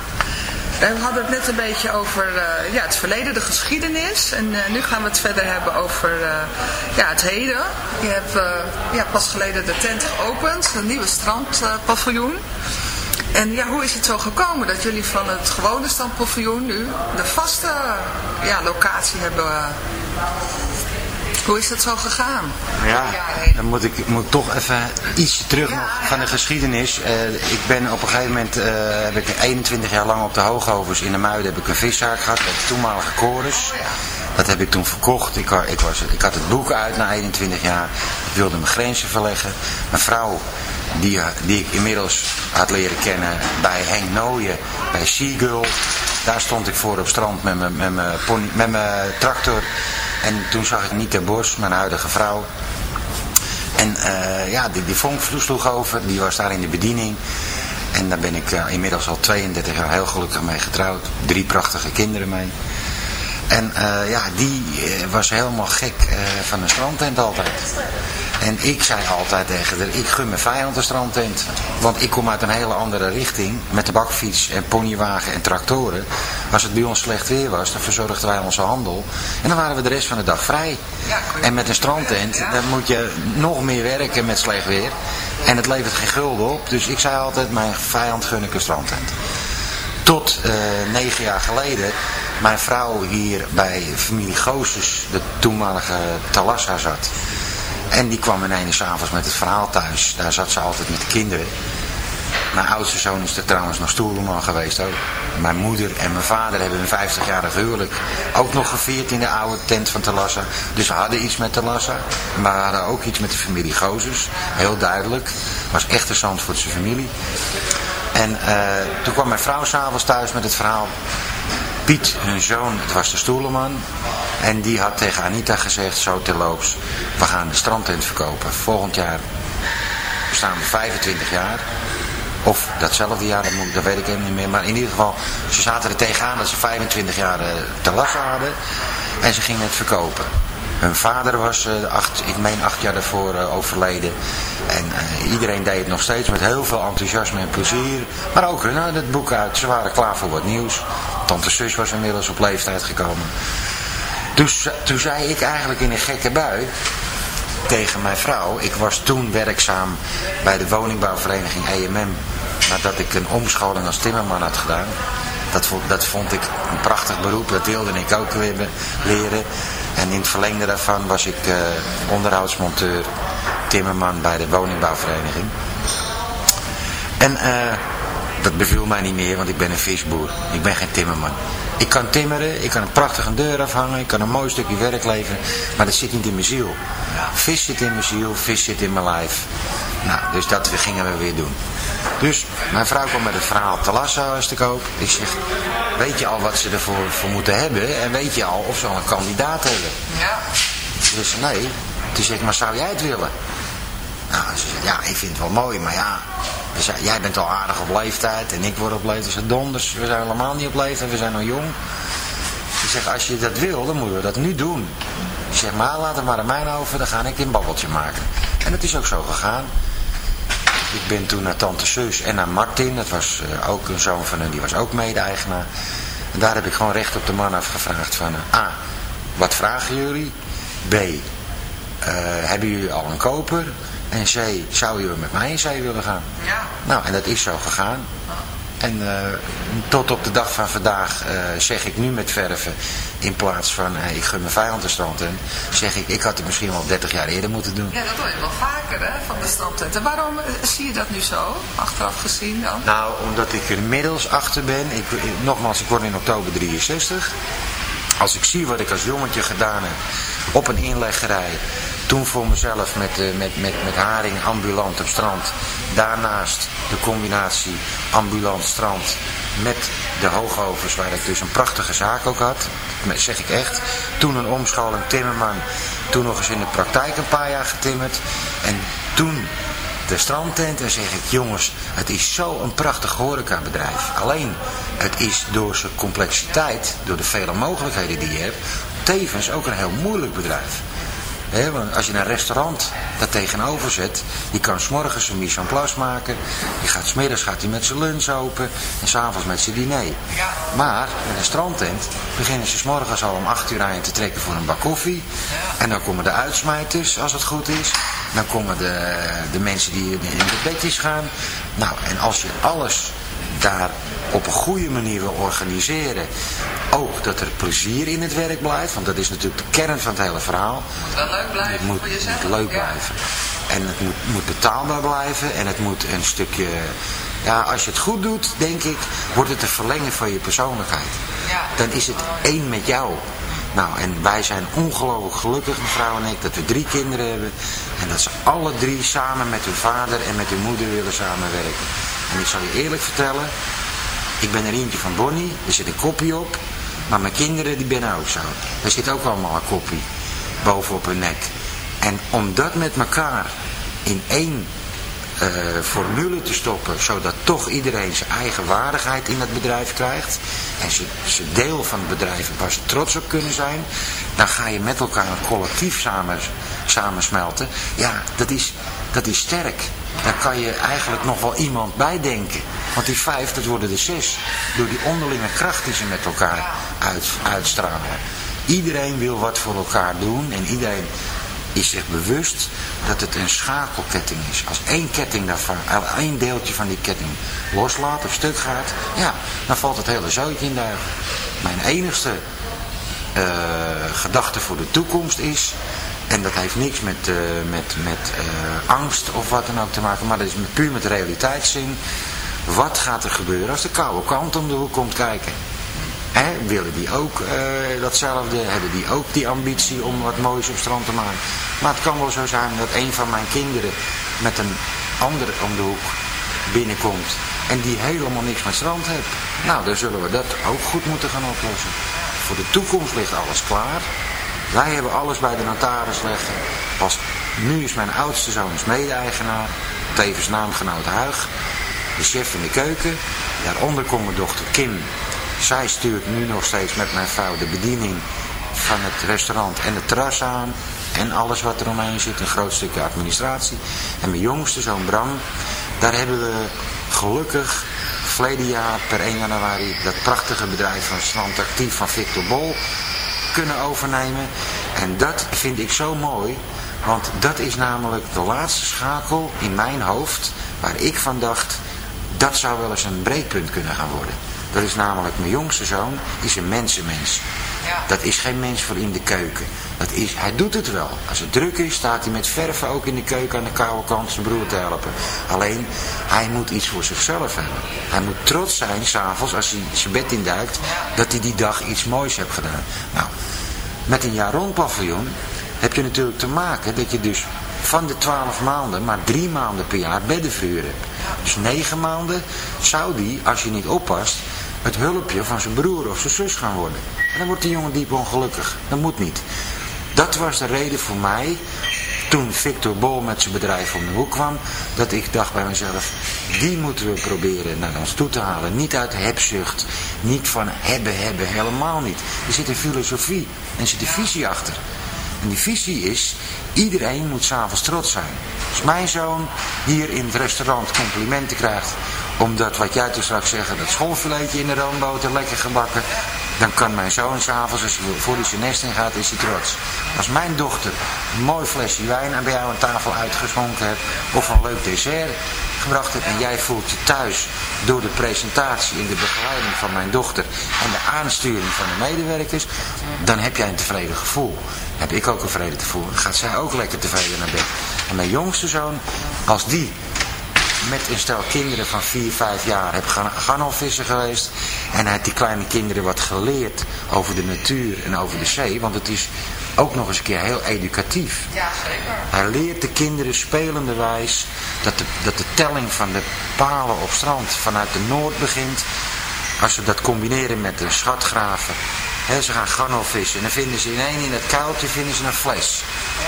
We hadden het net een beetje over eh, ja, het verleden, de geschiedenis. En eh, nu gaan we het verder hebben over eh, ja, het heden. Je hebt ja, pas geleden de tent geopend, een nieuwe strandpaviljoen. En ja, hoe is het zo gekomen dat jullie van het gewone strandpaviljoen nu de vaste ja, locatie hebben? Hoe is dat zo gegaan? Ja, dan moet ik, moet toch even iets terug van de geschiedenis. Eh, ik ben op een gegeven moment, eh, heb ik 21 jaar lang op de Hoogovens in de Muiden heb ik een viszaak gehad. De toenmalige Chorus. Dat heb ik toen verkocht. Ik, ik, was, ik had het boek uit na 21 jaar. Ik wilde mijn grenzen verleggen. Mijn vrouw, die, die ik inmiddels had leren kennen bij Henk Nooyen, bij Seagull. Daar stond ik voor op strand met mijn, met mijn, met tractor. En toen zag ik Nita Bos, mijn huidige vrouw. En eh, ja, die, die vonk sloeg over, die was daar in de bediening. En daar ben ik inmiddels al 32 jaar heel gelukkig mee getrouwd. Drie prachtige kinderen mee. En eh, ja, die eh, was helemaal gek eh, van een strandtent altijd. En ik zei altijd tegen haar, ik gun mijn vijand een strandtent. Want ik kom uit een hele andere richting. Met de bakfiets en ponywagen en tractoren. Als het bij ons slecht weer was, dan verzorgden wij onze handel. En dan waren we de rest van de dag vrij. En met een strandtent, dan moet je nog meer werken met slecht weer. En het levert geen gulden op. Dus ik zei altijd, mijn vijand gun ik een strandtent. Tot eh, negen jaar geleden mijn vrouw hier bij familie Goossens, de toenmalige Talassa, zat. En die kwam ineens s'avonds met het verhaal thuis. Daar zat ze altijd met de kinderen. Mijn oudste zoon is er trouwens nog stoelman geweest ook. Mijn moeder en mijn vader hebben hun 50-jarig huwelijk ook nog gevierd in de oude tent van Talassa. Dus we hadden iets met Talassa. Maar we hadden ook iets met de familie Gozes. Heel duidelijk. was echt een Zandvoortse familie. En eh, toen kwam mijn vrouw s'avonds thuis met het verhaal. Piet, hun zoon, het was de stoelenman. En die had tegen Anita gezegd, zo terloops, we gaan de strandtent verkopen. Volgend jaar bestaan we 25 jaar. Of datzelfde jaar, dat, moet, dat weet ik helemaal niet meer. Maar in ieder geval, ze zaten er tegenaan dat ze 25 jaar eh, te lachen hadden. En ze gingen het verkopen. Hun vader was, eh, acht, ik meen acht jaar daarvoor eh, overleden. En eh, iedereen deed het nog steeds met heel veel enthousiasme en plezier. Maar ook hun hadden het boek uit. Ze waren klaar voor wat nieuws. Tante Sus was inmiddels op leeftijd gekomen. Ze- toen zei ik eigenlijk in een gekke bui tegen mijn vrouw. Ik was toen werkzaam bij de woningbouwvereniging EMM. Nadat ik een omscholing als timmerman had gedaan. Dat vond, dat vond ik een prachtig beroep. Dat wilde ik ook weer leren. En in het verlengde daarvan was ik eh, onderhoudsmonteur, timmerman bij de woningbouwvereniging. En eh, dat beviel mij niet meer, want ik ben een visboer. Ik ben geen timmerman. Ik kan timmeren, ik kan een prachtige deur afhangen, ik kan een mooi stukje werk leveren, maar dat zit niet in mijn ziel. Vis zit in mijn ziel, vis zit in mijn lijf. Nou, dus dat gingen we weer doen. Dus mijn vrouw kwam met het verhaal Talassa is te koop. Ik zeg, weet je al wat ze ervoor voor moeten hebben? En weet je al of ze al een kandidaat hebben? Ja. Dus nee. Toen zeg ik, maar zou jij het willen? Nou, ze zei, ja, ik vind het wel mooi, maar ja. Ze zei, jij bent al aardig op leeftijd en ik word op leeftijd. Ze donders, we zijn helemaal niet op leeftijd, we zijn nog jong. Ik zeg, als je dat wil, dan moeten we dat nu doen. Ik zeg, maar laat het maar aan mij over, dan ga ik een babbeltje maken. En dat is ook zo gegaan. Ik ben toen naar tante Sus en naar Martin, dat was eh, ook een zoon van hen, die was ook mede-eigenaar. En daar heb ik gewoon recht op de man afgevraagd van, eh, A, wat vragen jullie? B, eh, hebben jullie al een koper? En C, zou je met mij in zee willen gaan? Ja. Nou, en dat is zo gegaan. En eh, tot op de dag van vandaag eh, zeg ik nu met verven, in plaats van eh, ik gun mijn vijand de strand in, zeg ik, ik had het misschien wel 30 jaar eerder moeten doen. Ja, dat hoor je wel vaker, hè, van de strandtenten. Waarom zie je dat nu zo, achteraf gezien dan? Nou, omdat ik er inmiddels achter ben. Ik- nogmaals, ik word in oktober 63. Als ik zie wat ik als jongetje gedaan heb op een inleggerij. Toen voor mezelf met, eh, met, met, met haring ambulant op strand. Daarnaast de combinatie ambulant strand met de hoogovens waar ik dus een prachtige zaak ook had. Dat zeg ik echt. Toen een omscholing timmerman. Toen nog eens in de praktijk een paar jaar getimmerd. En toen de strandtent en zeg ik, jongens, het is zo'n prachtig horecabedrijf. Alleen, het is door zijn complexiteit, door de vele mogelijkheden die je hebt, tevens ook een heel moeilijk bedrijf. Want als je een restaurant daar tegenover zet, die kan s'morgens een mise en place maken, die gaat smiddags gaat met zijn lunch open en s'avonds met zijn diner. Maar met een strandtent beginnen ze s'morgens al om 8 uur aan je te trekken voor een bak koffie. En dan komen de uitsmijters, als het goed is. Dan komen de, de mensen die in de bedjes gaan. Nou, en als je alles daar op een goede manier wil organiseren. Ook dat er plezier in het werk blijft. Want dat is natuurlijk de kern van het hele verhaal. moet wel leuk blijven Het moet, voor jezelf. moet leuk Ja. blijven. En het moet, moet betaalbaar blijven. En het moet een stukje... Ja, als je het goed doet, denk ik, wordt het een verlenging van je persoonlijkheid. Ja. Dan is het één met jou. Nou, en wij zijn ongelooflijk gelukkig, mevrouw en ik, dat we drie kinderen hebben. En dat ze alle drie samen met hun vader en met hun moeder willen samenwerken. En ik zal je eerlijk vertellen, ik ben er eentje van Bonnie, er zit een kopie op. Maar mijn kinderen, die ben ook zo. Er zit ook allemaal een kopie bovenop hun nek. En om dat met elkaar in één eh, formule te stoppen, zodat toch iedereen zijn eigen waardigheid in het bedrijf krijgt en ze, ze deel van het bedrijf waar ze trots op kunnen zijn, dan ga je met elkaar een collectief samen, samensmelten. Ja, dat is, dat is sterk. Dan kan je eigenlijk nog wel iemand bijdenken. Want die vijf, dat worden er zes. Door die onderlinge kracht die ze met elkaar uit, uitstralen. Iedereen wil wat voor elkaar doen en iedereen is zich bewust dat het een schakelketting is. Als één ketting daarvan, eh, één deeltje van die ketting loslaat of stuk gaat, ja, dan valt het hele zootje in duigen. Mijn enigste eh, gedachte voor de toekomst is, en dat heeft niks met, eh, met, met eh, angst of wat dan ook te maken, maar dat is puur met realiteitszin. Wat gaat er gebeuren als de koude kant om de hoek komt kijken? Hè, willen die ook eh, datzelfde? Hebben die ook die ambitie om wat moois op strand te maken? Maar het kan wel zo zijn dat een van mijn kinderen met een ander om de hoek binnenkomt. En die helemaal niks met strand heeft. Nou, dan zullen we dat ook goed moeten gaan oplossen. Voor de toekomst ligt alles klaar. Wij hebben alles bij de notaris leggen. Pas nu is mijn oudste zoon is mede-eigenaar. Tevens naamgenoot Huig. De chef in de keuken. Daaronder komt mijn dochter Kim. Zij stuurt nu nog steeds met mijn vrouw de bediening van het restaurant en het terras aan. En alles wat er omheen zit, een groot stukje administratie. En mijn jongste zoon Bram, daar hebben we gelukkig verleden jaar per 1 januari dat prachtige bedrijf van Strand Actief van Victor Bol kunnen overnemen. En dat vind ik zo mooi, want dat is namelijk de laatste schakel in mijn hoofd waar ik van dacht, dat zou wel eens een breekpunt kunnen gaan worden. Dat is namelijk mijn jongste zoon, is een mensenmens. Dat is geen mens voor in de keuken. Dat is, hij doet het wel. Als het druk is, staat hij met verven ook in de keuken aan de koude kant zijn broer te helpen. Alleen, hij moet iets voor zichzelf hebben. Hij moet trots zijn, s'avonds, als hij zijn bed induikt, dat hij die dag iets moois heeft gedaan. Nou, met een jaar rond paviljoen heb je natuurlijk te maken dat je dus van de twaalf maanden maar drie maanden per jaar beddenvuur hebt. Dus negen maanden zou die, als je niet oppast, het hulpje van zijn broer of zijn zus gaan worden. En dan wordt die jongen diep ongelukkig. Dat moet niet. Dat was de reden voor mij, toen Victor Bol met zijn bedrijf om de hoek kwam, dat ik dacht bij mezelf, die moeten we proberen naar ons toe te halen. Niet uit hebzucht, niet van hebben, hebben, helemaal niet. Er zit een filosofie en er zit een visie achter. En die visie is, iedereen moet s'avonds trots zijn. Als mijn zoon hier in het restaurant complimenten krijgt, omdat wat jij toen straks zeggen, dat schoolfiletje in de roomboter lekker gebakken, dan kan mijn zoon s'avonds, als hij voor hij zijn nest in gaat, is hij trots. Als mijn dochter een mooi flesje wijn aan bij jou aan tafel uitgeschonken hebt, of een leuk dessert gebracht hebt en jij voelt je thuis door de presentatie en de begeleiding van mijn dochter en de aansturing van de medewerkers, dan heb jij een tevreden gevoel. Heb ik ook een tevreden gevoel. Dan gaat zij ook lekker tevreden naar bed. En mijn jongste zoon, als die met een stel kinderen van 4, 5 jaar heb gaan garnalvissen geweest. En hij heeft die kleine kinderen wat geleerd over de natuur en over de zee. Want het is ook nog eens een keer heel educatief. Ja, zeker. Hij leert de kinderen spelenderwijs dat de, dat de telling van de palen op strand vanuit de noord begint. Als ze dat combineren met de schatgraven. Hè, ze gaan garnalvissen en dan vinden ze in één in het kuiltje vinden ze een fles.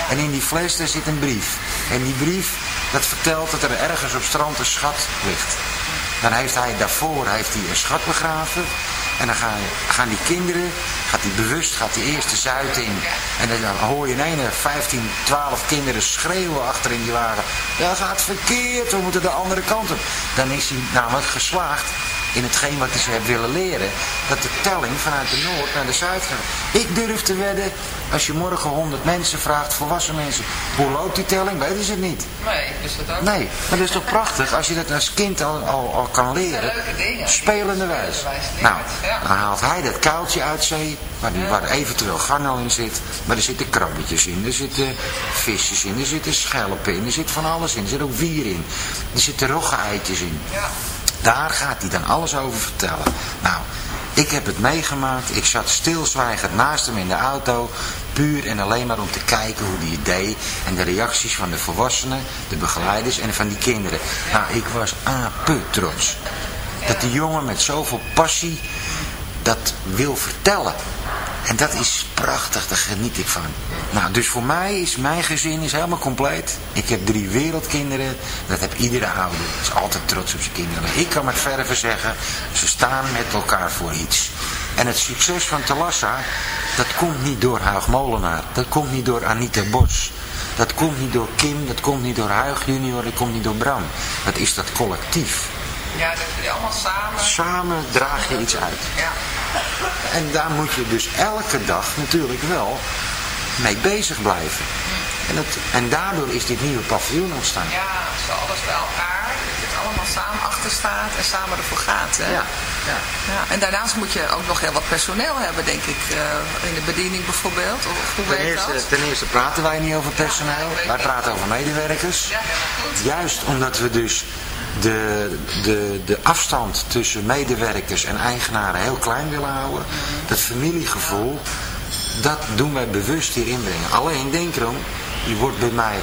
En in die fles daar zit een brief. En die brief dat vertelt dat er ergens op strand een schat ligt. Dan heeft hij daarvoor heeft hij een schat begraven. En dan gaan, gaan die kinderen, gaat hij bewust, gaat hij eerst de zuid in. En dan hoor je in ene 15, 12 kinderen schreeuwen achter in die wagen. Dat gaat verkeerd, we moeten de andere kant op. Dan is hij namelijk geslaagd in hetgeen wat ze heeft willen leren, dat de telling vanuit de Noord naar de Zuid gaat. Ik durf te wedden, als je morgen 100 mensen vraagt, volwassen mensen, hoe loopt die telling, weten ze het niet. Nee, dus dat ook. Nee, maar dat is toch prachtig als je dat als kind al, al, al kan leren. leuke dingen. Spelende leert Nou, dan haalt hij dat kuiltje uit zee, waar, die, waar eventueel garnal in zit. Maar er zitten krabbetjes in, er zitten visjes in, er zitten schelpen in, er zit van alles in. Er zit ook wier in, er zitten rogge-eitjes in. Ja. Daar gaat hij dan alles over vertellen. Nou, ik heb het meegemaakt. Ik zat stilzwijgend naast hem in de auto. Puur en alleen maar om te kijken hoe hij het deed. En de reacties van de volwassenen, de begeleiders en van die kinderen. Nou, ik was ape trots. Dat die jongen met zoveel passie dat wil vertellen. En dat is prachtig, daar geniet ik van. Nou, dus voor mij is mijn gezin is helemaal compleet. Ik heb drie wereldkinderen, dat heb iedere ouder. Is altijd trots op zijn kinderen. Maar ik kan met verven zeggen, ze staan met elkaar voor iets. En het succes van Talassa, dat komt niet door Huig Molenaar. Dat komt niet door Anita Bos. Dat komt niet door Kim, dat komt niet door Huig junior, dat komt niet door Bram. Dat is dat collectief. Ja, dat jullie allemaal samen. Samen draag je iets uit. Ja. En daar moet je dus elke dag natuurlijk wel mee bezig blijven. En, dat, en daardoor is dit nieuwe paviljoen ontstaan. Ja, zo alles bij elkaar. Dat het allemaal samen achter staat en samen ervoor gaat. Hè? Ja, ja. Ja, en daarnaast moet je ook nog heel wat personeel hebben, denk ik. eh, in de bediening bijvoorbeeld. Of hoe Ten werkt dat? eerste, ten eerste praten wij niet over personeel, wij praten over medewerkers. Ja. Juist omdat we dus de, de, de afstand tussen medewerkers en eigenaren heel klein willen houden. Dat familiegevoel, dat doen wij bewust hier inbrengen. Alleen denk erom, je wordt bij mij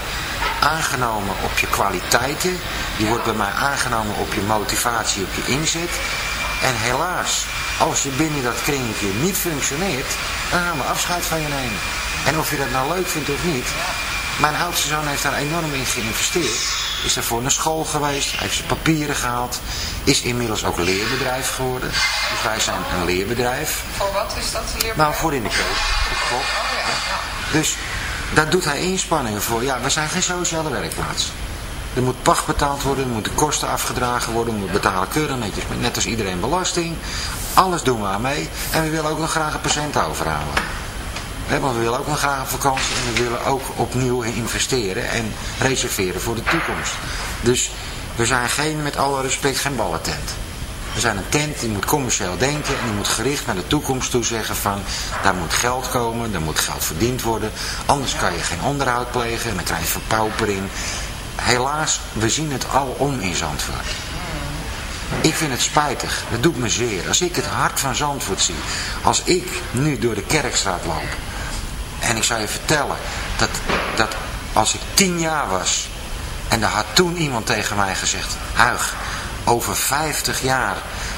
aangenomen op je kwaliteiten. Je wordt bij mij aangenomen op je motivatie, op je inzet. En helaas, als je binnen dat kringetje niet functioneert, dan gaan we afscheid van je nemen. En of je dat nou leuk vindt of niet, mijn oudste zoon heeft daar enorm in geïnvesteerd. Is daarvoor naar school geweest, heeft zijn papieren gehaald. Is inmiddels ook leerbedrijf geworden. Dus wij zijn een leerbedrijf. Voor wat is dat leerbedrijf? Nou, voor in de keuken. Oh ja. Dus daar doet hij inspanningen voor. Ja, we zijn geen sociale werkplaats. Er moet pacht betaald worden, er moeten kosten afgedragen worden, we betalen keurig netjes, net als iedereen belasting. Alles doen we aan mee en we willen ook nog graag een patiënt overhouden. Want we willen ook nog graag een vakantie en we willen ook opnieuw investeren en reserveren voor de toekomst. Dus we zijn geen, met alle respect, geen ballentent. We zijn een tent die moet commercieel denken en die moet gericht naar de toekomst toe zeggen van daar moet geld komen, daar moet geld verdiend worden. Anders kan je geen onderhoud plegen en dan krijg je verpaupering. Helaas, we zien het al om in Zandvoort. Ik vind het spijtig, dat doet me zeer. Als ik het hart van Zandvoort zie, als ik nu door de Kerkstraat loop en ik zou je vertellen dat, dat als ik tien jaar was en er had toen iemand tegen mij gezegd, Huig, over 50 jaar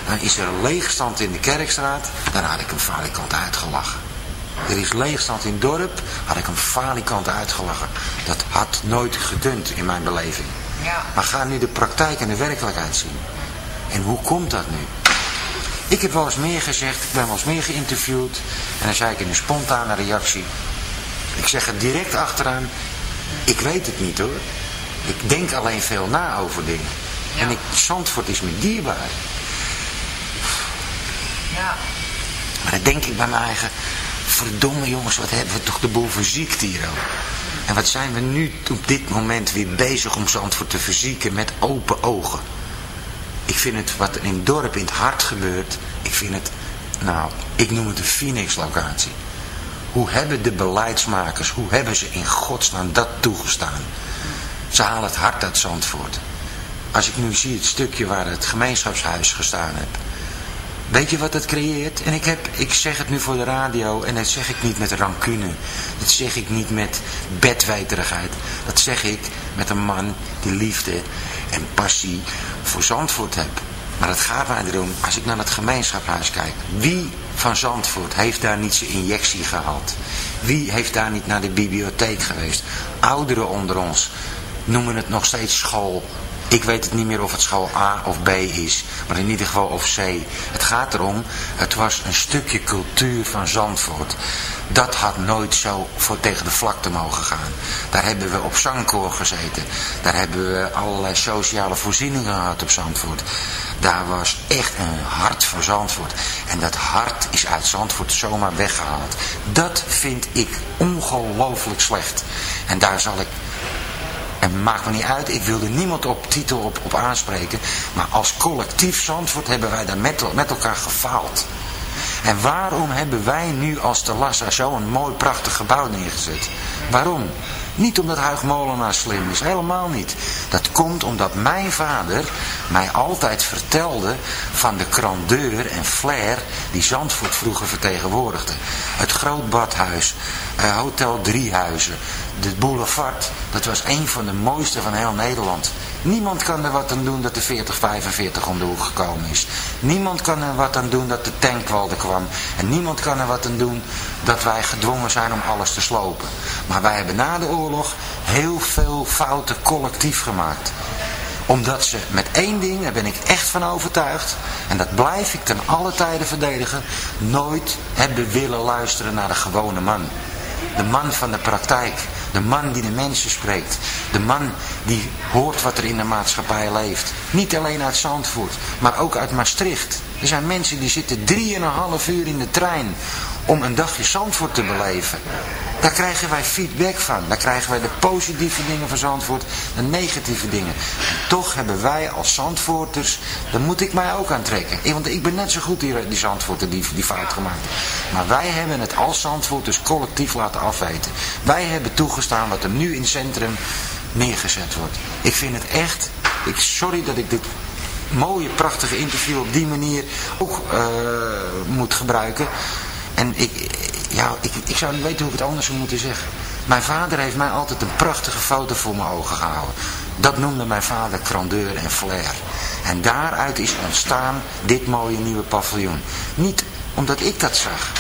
dan is er leegstand in de Kerkstraat, dan had ik hem falikant uitgelachen. Er is leegstand in het dorp, had ik hem falikant uitgelachen. Dat had nooit gekund in mijn beleving. Ja. Maar ga nu de praktijk en de werkelijkheid zien. En hoe komt dat nu? Ik heb wel eens meer gezegd, ik ben wel eens meer geïnterviewd. En dan zei ik in een spontane reactie. Ik zeg het direct achteraan. Ik weet het niet hoor. Ik denk alleen veel na over dingen. En ik, Zandvoort is me dierbaar. Ja. Maar dan denk ik bij mijn eigen, verdomme jongens, wat hebben we toch de boel verziekt hier ook. En wat zijn we nu op dit moment weer bezig om Zandvoort te verzieken met open ogen. Ik vind het wat er in het dorp, in het hart gebeurt, ik vind het, nou, ik noem het een Phoenix locatie. Hoe hebben de beleidsmakers, hoe hebben ze in godsnaam dat toegestaan? Ze halen het hart uit Zandvoort. Als ik nu zie het stukje waar het gemeenschapshuis gestaan heeft. Weet je wat dat creëert? En ik, heb, ik zeg het nu voor de radio en dat zeg ik niet met rancune. Dat zeg ik niet met bedweterigheid. Dat zeg ik met een man die liefde en passie voor Zandvoort heeft. Maar het gaat mij erom, als ik naar het gemeenschapshuis kijk. Wie van Zandvoort heeft daar niet zijn injectie gehad? Wie heeft daar niet naar de bibliotheek geweest? Ouderen onder ons noemen het nog steeds school. Ik weet het niet meer of het school A of B is, maar in ieder geval of C. Het gaat erom, het was een stukje cultuur van Zandvoort. Dat had nooit zo voor tegen de vlakte mogen gaan. Daar hebben we op zangkoor gezeten. Daar hebben we allerlei sociale voorzieningen gehad op Zandvoort. Daar was echt een hart voor Zandvoort. En dat hart is uit Zandvoort zomaar weggehaald. Dat vind ik ongelooflijk slecht. En daar zal ik en maakt me niet uit, ik wilde niemand op titel op, op aanspreken. Maar als collectief Zandvoort hebben wij daar met, met elkaar gefaald. En waarom hebben wij nu als de Lassa zo een mooi prachtig gebouw neergezet? Waarom? Niet omdat Huig Molenaar slim is, helemaal niet. Dat komt omdat mijn vader mij altijd vertelde van de grandeur en flair die Zandvoort vroeger vertegenwoordigde. Het Groot Badhuis, eh, Hotel Driehuizen, de boulevard, dat was een van de mooiste van heel Nederland. Niemand kan er wat aan doen dat de 4045 om de hoek gekomen is. Niemand kan er wat aan doen dat de tankwalde kwam. En niemand kan er wat aan doen dat wij gedwongen zijn om alles te slopen. Maar wij hebben na de oorlog heel veel fouten collectief gemaakt omdat ze met één ding, daar ben ik echt van overtuigd, en dat blijf ik ten alle tijden verdedigen, nooit hebben willen luisteren naar de gewone man. De man van de praktijk. De man die de mensen spreekt. De man die hoort wat er in de maatschappij leeft. Niet alleen uit Zandvoort, maar ook uit Maastricht. Er zijn mensen die zitten drieënhalf uur in de trein om een dagje Zandvoort te beleven. Daar krijgen wij feedback van. Daar krijgen wij de positieve dingen van Zandvoort, de negatieve dingen. En toch hebben wij als Zandvoorters, daar moet ik mij ook aan trekken. Eh, Want ik ben net zo goed die, die Zandvoorter die, die fout gemaakt. Maar wij hebben het als Zandvoorters collectief laten afweten. Wij hebben toegestaan wat er nu in het centrum neergezet wordt. Ik vind het echt, ik, sorry dat ik dit mooie, prachtige interview op die manier ook uh, moet gebruiken. En ik, ja, ik, ik zou niet weten hoe ik het anders zou moeten zeggen. Mijn vader heeft mij altijd een prachtige foto voor mijn ogen gehouden. Dat noemde mijn vader grandeur en flair. En daaruit is ontstaan dit mooie nieuwe paviljoen. Niet omdat ik dat zag.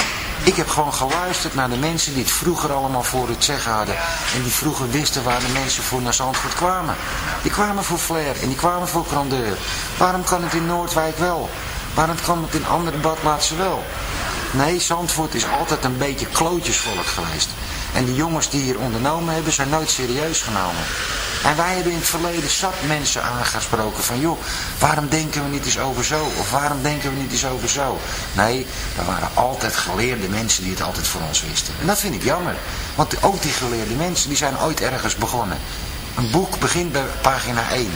Ik heb gewoon geluisterd naar de mensen die het vroeger allemaal voor het zeggen hadden. En die vroeger wisten waar de mensen voor naar Zandvoort kwamen. Die kwamen voor flair en die kwamen voor grandeur. Waarom kan het in Noordwijk wel? Waarom kan het in andere badplaatsen wel? Nee, Zandvoort is altijd een beetje klootjesvolk geweest. En die jongens die hier ondernomen hebben, zijn nooit serieus genomen. En wij hebben in het verleden zat mensen aangesproken van, joh, waarom denken we niet eens over zo? Of waarom denken we niet eens over zo? Nee, er waren altijd geleerde mensen die het altijd voor ons wisten. En dat vind ik jammer. Want ook die geleerde mensen, die zijn ooit ergens begonnen. Een boek begint bij pagina 1.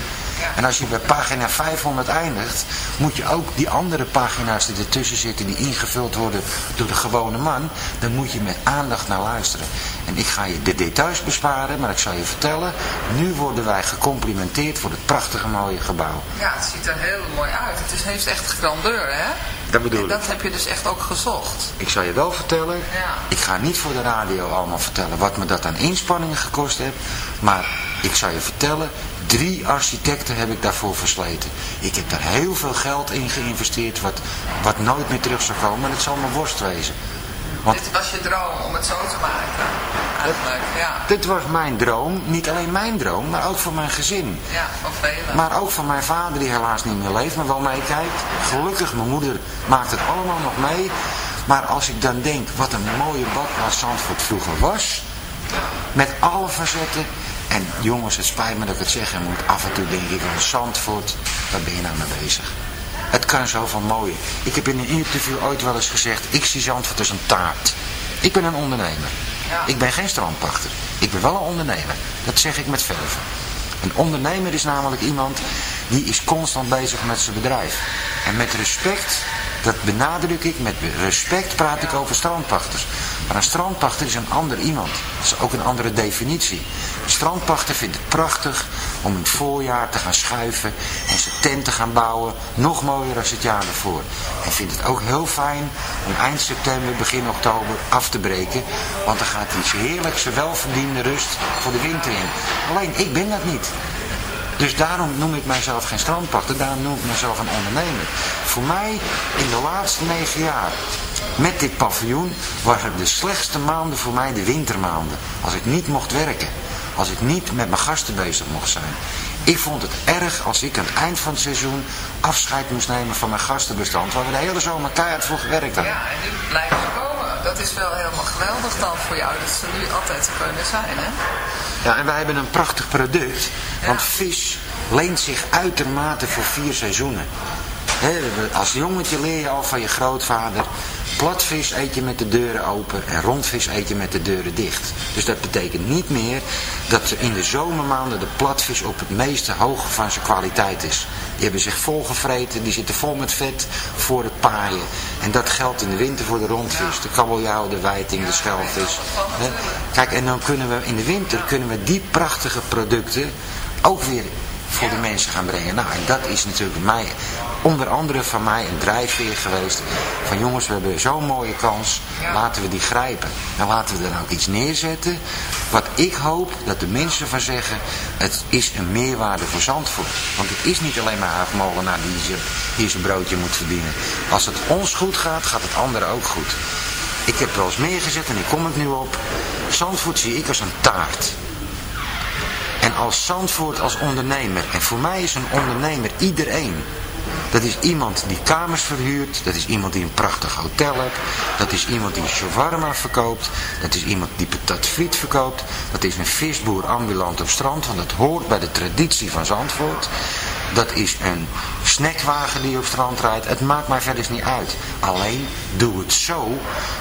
En als je bij pagina 500 eindigt, moet je ook die andere pagina's die ertussen zitten, die ingevuld worden door de gewone man, dan moet je met aandacht naar luisteren. En ik ga je de details besparen, maar ik zal je vertellen, nu worden wij gecomplimenteerd voor het prachtige mooie gebouw. Ja, het ziet er heel mooi uit. Het is, heeft echt grandeur, hè? Dat bedoel en ik. dat heb je dus echt ook gezocht. Ik zal je wel vertellen, Ja. ik ga niet voor de radio allemaal vertellen wat me dat aan inspanningen gekost heeft, maar ik zal je vertellen, drie architecten heb ik daarvoor versleten. Ik heb daar heel veel geld in geïnvesteerd wat, wat nooit meer terug zou komen en het zal me worst wezen. Want Dit was je droom om het zo te maken. Eigenlijk, ja. dit was mijn droom, niet alleen mijn droom, maar ook voor mijn gezin. Ja, van velen. Maar ook van mijn vader die helaas niet meer leeft, maar wel meekijkt. Gelukkig, mijn moeder maakt het allemaal nog mee. Maar als ik dan denk wat een mooie badplaats Zandvoort vroeger was. Met alle facetten. En jongens, het spijt me dat ik het zeggen moet. Af en toe denk ik aan Zandvoort, daar ben je nou mee bezig. Het kan zoveel mooier. Ik heb in een interview ooit wel eens gezegd, ik zie Zandvoort als een taart. Ik ben een ondernemer. Ik ben geen strandpachter. Ik ben wel een ondernemer. Dat zeg ik met verven. Een ondernemer is namelijk iemand die is constant bezig met zijn bedrijf. En met respect, dat benadruk ik, met respect praat ik over strandpachters. Maar een strandpachter is een ander iemand. Dat is ook een andere definitie. Een strandpachter vindt het prachtig om in het voorjaar te gaan schuiven en zijn tent te gaan bouwen. Nog mooier als het jaar ervoor. En vindt het ook heel fijn om eind september, begin oktober af te breken. Want dan gaat hij heerlijk zijn welverdiende rust voor de winter in. Alleen, ik ben dat niet. Dus daarom noem ik mijzelf geen strandpachter, daarom noem ik mezelf een ondernemer. Voor mij, in de laatste negen jaar, met dit paviljoen, waren de slechtste maanden voor mij de wintermaanden. Als ik niet mocht werken. Als ik niet met mijn gasten bezig mocht zijn. Ik vond het erg als ik aan het eind van het seizoen afscheid moest nemen van mijn gastenbestand, waar we de hele zomer keihard voor gewerkt hebben. Ja, en nu blijven ze komen. Dat is wel helemaal geweldig dan voor jou, dat ze nu altijd kunnen zijn, hè? Ja, en wij hebben een prachtig product, want vis leent zich uitermate voor vier seizoenen. Hè, als jongetje leer je al van je grootvader, platvis eet je met de deuren open en rondvis eet je met de deuren dicht. Dus dat betekent niet meer dat in de zomermaanden de platvis op het meeste hoge van zijn kwaliteit is. Die hebben zich volgevreten, die zitten vol met vet voor het paaien. En dat geldt in de winter voor de rondvis, de kabeljauw, de wijting, de schelvis. Kijk, en dan kunnen we in de winter kunnen we die prachtige producten ook weer voor de mensen gaan brengen. Nou, en dat is natuurlijk mij, onder andere van mij een drijfveer geweest. Van jongens, we hebben zo'n mooie kans, laten we die grijpen. En laten we er ook iets neerzetten. Wat ik hoop dat de mensen van zeggen, het is een meerwaarde voor Zandvoort. Want het is niet alleen maar Haagmolenaar die die zijn broodje moet verdienen. Als het ons goed gaat, gaat het anderen ook goed. Ik heb wel eens meer gezet en ik kom het nu op. Zandvoort zie ik als een taart. En als Zandvoort als ondernemer, en voor mij is een ondernemer iedereen. Dat is iemand die kamers verhuurt, dat is iemand die een prachtig hotel heeft, dat is iemand die shawarma verkoopt, dat is iemand die patat friet verkoopt, dat is een visboer ambulant op strand, want dat hoort bij de traditie van Zandvoort. Dat is een snackwagen die op strand rijdt. Het maakt mij verder niet uit. Alleen doe het zo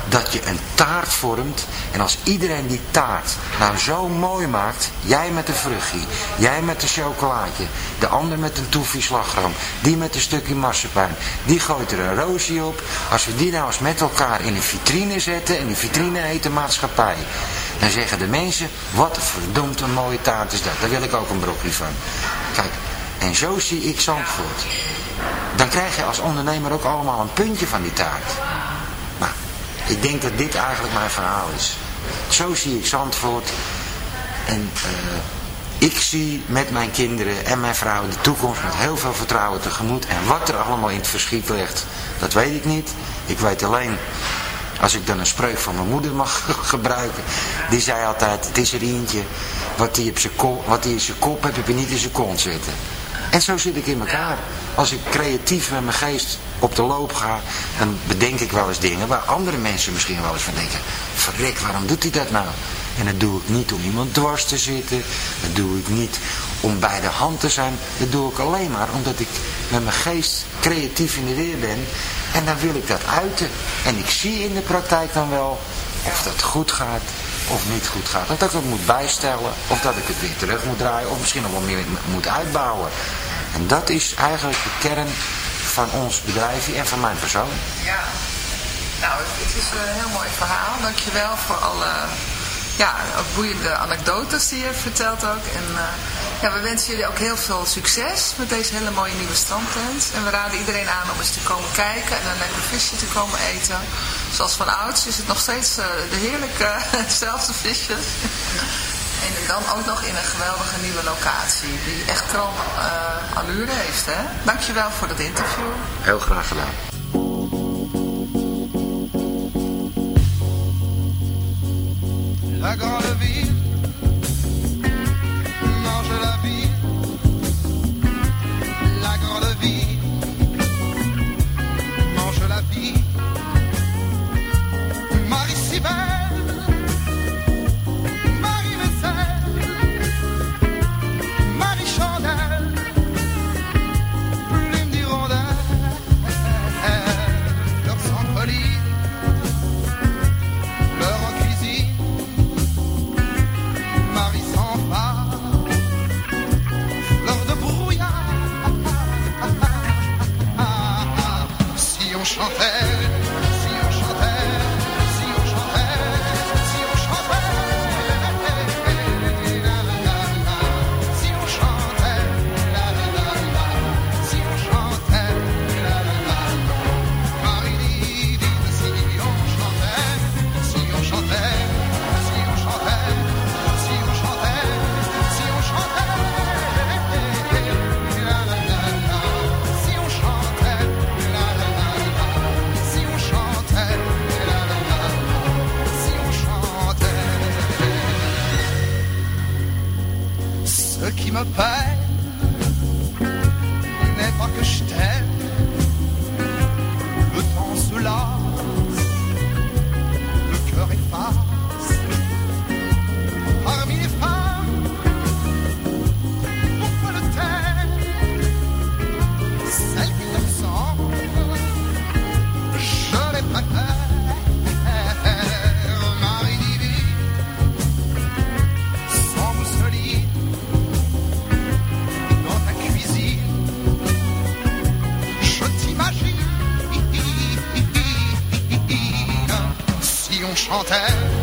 dat je een taart vormt. En als iedereen die taart nou zo mooi maakt. Jij met een vruchtje. Jij met een chocolaatje. De ander met een toefie slagroom. Die met een Die gooit er een roosje op. Als we die nou eens met elkaar in een vitrine zetten. En die vitrine heet de maatschappij. Dan zeggen de mensen, wat verdomd een mooie taart is dat. Daar wil ik ook een brokje van. Kijk, en zo zie ik Zandvoort. Dan krijg je als ondernemer ook allemaal een puntje van die taart. Nou, ik denk dat dit eigenlijk mijn verhaal is. Zo zie ik Zandvoort. En eh, ik zie met mijn kinderen en mijn vrouw de toekomst met heel veel vertrouwen tegemoet. En wat er allemaal in het verschiet ligt, dat weet ik niet. Ik weet alleen, als ik dan een spreuk van mijn moeder mag gebruiken. Die zei altijd, het is er eentje, wat hij, op zijn kop, wat hij in zijn kop heeft, heb je niet in zijn kont zitten. En zo zit ik in elkaar. Als ik creatief met mijn geest op de loop ga, dan bedenk ik wel eens dingen waar andere mensen misschien wel eens van denken. Verrek, waarom doet hij dat nou? En dat doe ik niet om iemand dwars te zitten. Dat doe ik niet om bij de hand te zijn. Dat doe ik alleen maar omdat ik met mijn geest creatief in de weer ben. En dan wil ik dat uiten. En ik zie in de praktijk dan wel of dat goed gaat of niet goed gaat. Of dat ik het moet bijstellen, of dat ik het weer terug moet draaien, of misschien nog wel meer moet uitbouwen. En dat is eigenlijk de kern van ons bedrijf en van mijn persoon. Ja, nou, het is een heel mooi verhaal. Dankjewel voor alle ja, ook boeiende anekdotes die je vertelt ook. En uh, ja, we wensen jullie ook heel veel succes met deze hele mooie nieuwe strandtent. En we raden iedereen aan om eens te komen kijken en een lekker visje te komen eten. Zoals van ouds is het nog steeds uh, de heerlijke zelfde visjes. En dan ook nog in een geweldige nieuwe locatie. Die echt kroon uh, allure heeft. Hè? Dankjewel voor het interview. Heel graag gedaan. I got it. inventaire